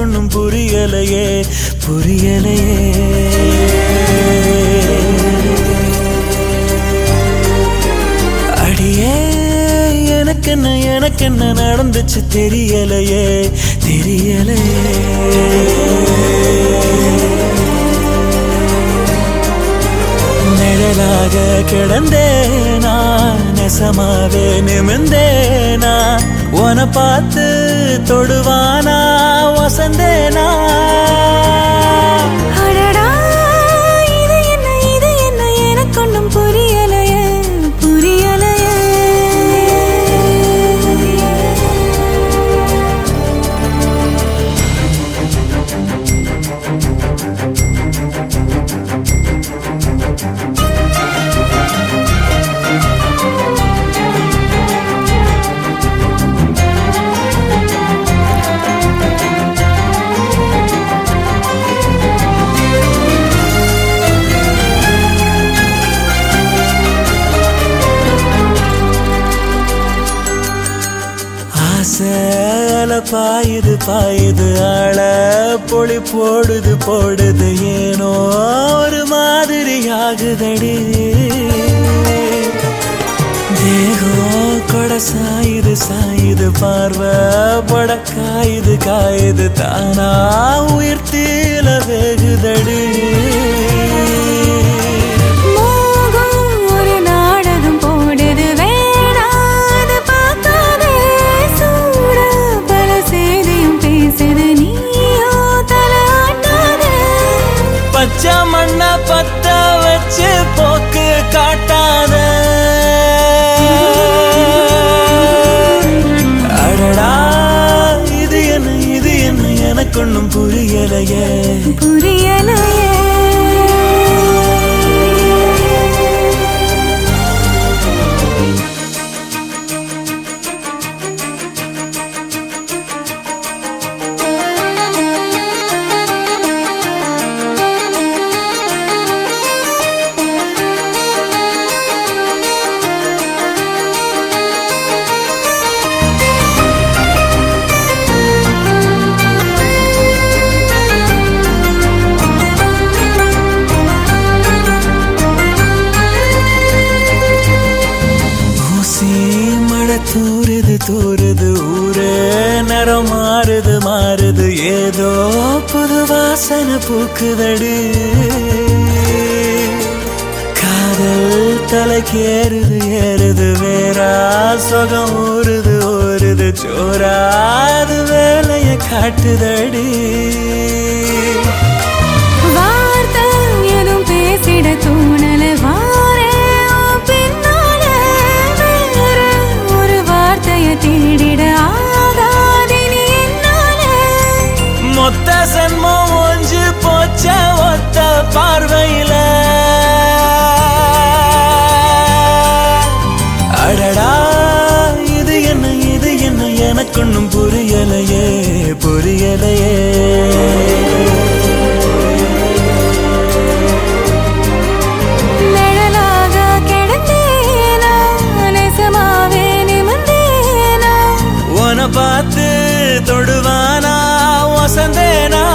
ஒன்றும் புரியலையே புரியலையே. அடியே எனக்கு என்ன எனக்கு என்ன நடந்துச்சு தெரியலையே தெரியலையே. நிழலாக கிடந்தேனா நெசமாவே நிமிந்தேனா உன பார்த்து தொடுவானா வசந்தேனா பாயுது பாயுது ஆள. பொழி போடுது போடுது ஏனோ ஒரு மாதிரி ஆகுதடி. தேகம் கொட சாயுது சாயுது பார்வை. பட காயுது காயுது தானா உயிர் தீல வேகுதடி. இது எனக்கு ஒன்றும் புரியலையே. புரியலையே. மழை தூறுது தூறுது ஊரே. நிறம் மாறுது மாறுது. ஏதோ புது வாசனை பூக்குதடு. காதல் தலைக்கேறுது ஏறுது. வேறா சொகம் ஊறுது ஊறுது. சோறாது வேலைய காட்டுதடி. பார்த்து தொடுவானா? வசந்தேனா